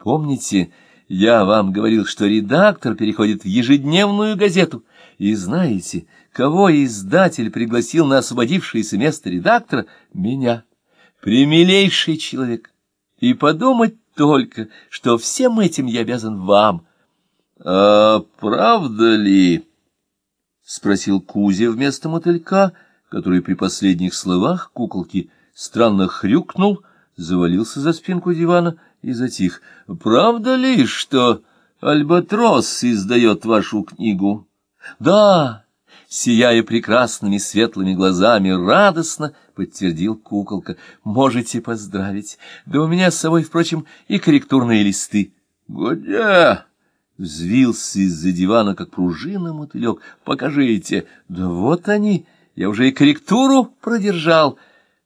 Помните, я вам говорил, что редактор переходит в ежедневную газету. И знаете, кого издатель пригласил на освободившееся место редактора? Меня. Примилейший человек. И подумать только, что всем этим я обязан вам. — А правда ли? — спросил Кузя вместо мотылька, который при последних словах куколки странно хрюкнул, завалился за спинку дивана и затих. — Правда ли, что Альбатрос издает вашу книгу? — Да, сияя прекрасными светлыми глазами, радостно подтвердил куколка. — Можете поздравить. Да у меня с собой, впрочем, и корректурные листы. — Где? Взвился из-за дивана, как пружина мотылек. — Покажите. — Да вот они. Я уже и корректуру продержал.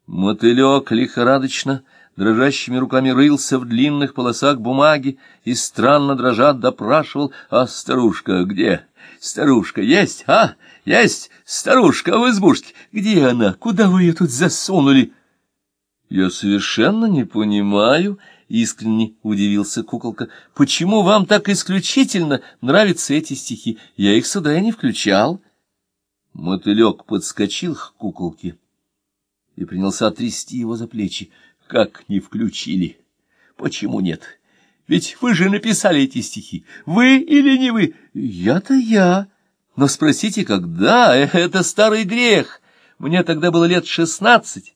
Мотылек лихорадочно дрожащими руками рылся в длинных полосах бумаги и странно дрожат допрашивал, а старушка где? Старушка есть, а? Есть старушка в избушке. Где она? Куда вы ее тут засунули? Я совершенно не понимаю, искренне удивился куколка. Почему вам так исключительно нравятся эти стихи? Я их сюда и не включал. Мотылек подскочил к куколке и принялся трясти его за плечи. Как не включили? Почему нет? Ведь вы же написали эти стихи. Вы или не вы? Я-то я. Но спросите, когда? Это старый грех. Мне тогда было лет шестнадцать.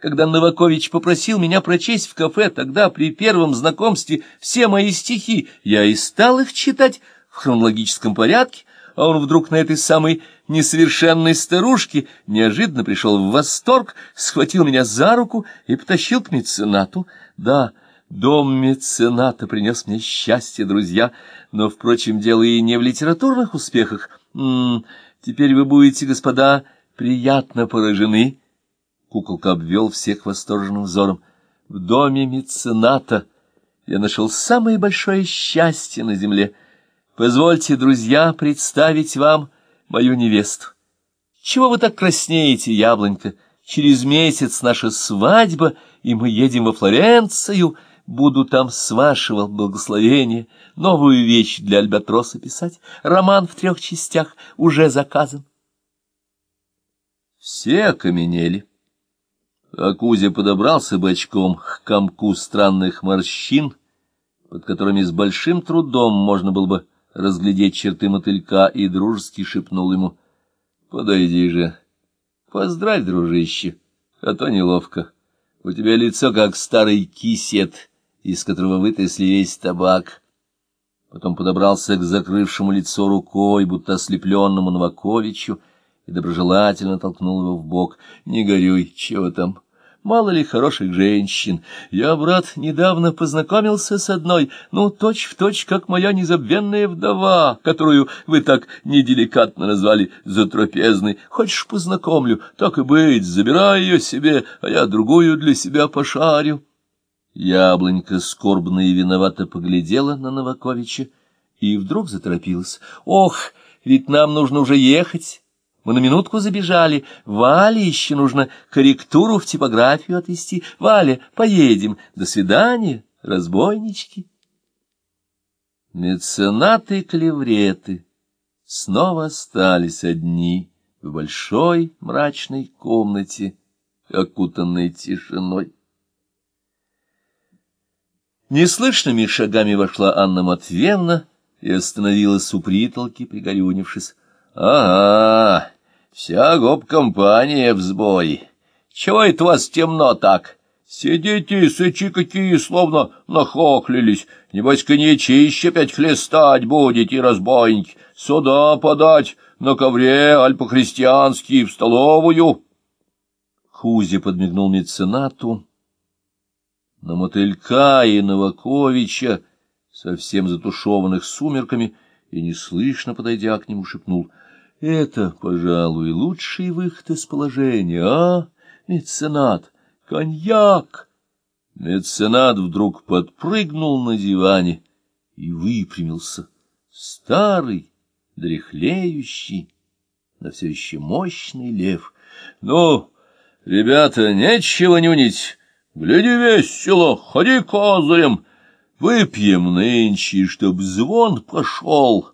Когда Новакович попросил меня прочесть в кафе, тогда при первом знакомстве все мои стихи, я и стал их читать в хронологическом порядке, а он вдруг на этой самой несовершенной старушке неожиданно пришел в восторг, схватил меня за руку и потащил к меценату. Да, дом мецената принес мне счастье, друзья, но, впрочем, дело и не в литературных успехах. М -м, теперь вы будете, господа, приятно поражены. Куколка обвел всех восторженным взором. В доме мецената я нашел самое большое счастье на земле — Позвольте, друзья, представить вам мою невесту. Чего вы так краснеете, яблонька? Через месяц наша свадьба, и мы едем во Флоренцию. Буду там с вашего благословения новую вещь для Альбатроса писать. Роман в трех частях уже заказан. Все окаменели. А Кузя подобрался бочком к комку странных морщин, под которыми с большим трудом можно было бы разглядеть черты мотылька и дружески шепнул ему. — Подойди же. Поздравь, дружище, а то неловко. У тебя лицо как старый кисет, из которого вытасли весь табак. Потом подобрался к закрывшему лицо рукой, будто ослепленному Новаковичу, и доброжелательно толкнул его в бок. — Не горюй, чего там? — Мало ли хороших женщин. Я, брат, недавно познакомился с одной, ну, точь-в-точь, точь, как моя незабвенная вдова, которую вы так неделикатно назвали затрапезной. Хочешь, познакомлю? Так и быть, забирай ее себе, а я другую для себя пошарю. Яблонька скорбно и виновато поглядела на Новаковича и вдруг заторопилась. «Ох, ведь нам нужно уже ехать!» Мы на минутку забежали. Вале еще нужно корректуру в типографию отвезти. Валя, поедем. До свидания, разбойнички. Меценаты и клевреты снова остались одни в большой мрачной комнате, окутанной тишиной. Неслышными шагами вошла Анна Матвеевна и остановилась у притолки, пригорюнившись. — Ага, вся гоп-компания в сборе. Чего это вас темно так? Сидите, сычи какие, словно нахохлились. Небось, коньячище опять хлестать будете, разбойники. Сюда подать, на ковре, аль по-христиански, в столовую. Хузи подмигнул меценату. На мотылька и Новаковича, совсем затушеванных сумерками, и, неслышно подойдя к нему, шепнул — это, пожалуй, лучший выход из положения, а, меценат? Коньяк! Меценат вдруг подпрыгнул на диване и выпрямился. Старый, дряхлеющий, но все еще мощный лев. — Ну, ребята, нечего нюнить. Гляди весело, ходи козырем. Выпьем нынче, чтоб звон пошел,